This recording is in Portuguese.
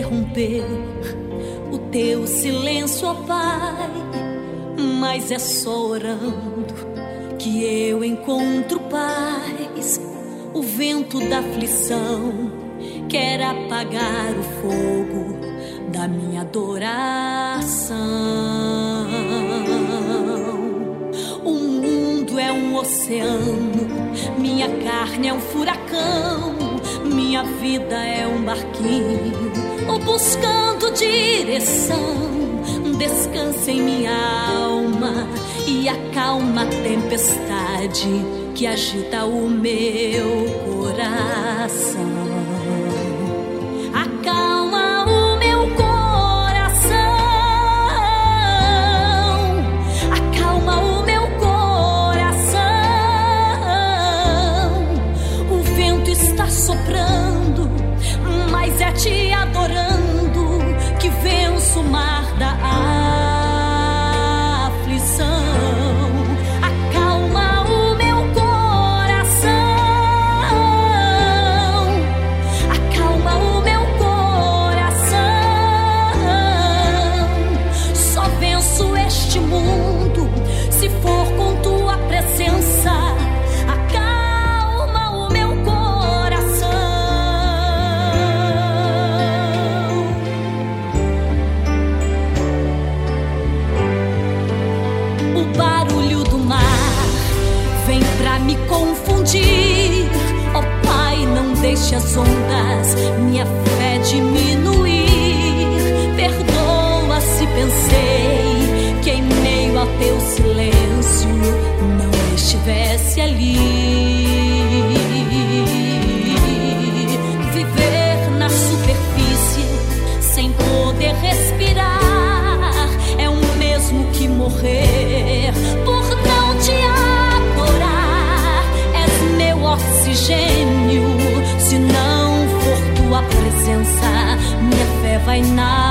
interromper o teu silêncio, ó Pai, mas é só orando que eu encontro paz. O vento da aflição quer apagar o fogo da minha adoração. O mundo é um oceano, minha carne é um furacão minha vida é um barquinho, buscando direção. Descansa em minha alma e acalma a tempestade que agita o meu coração. nosso. Deixe as ondas minha fé vai now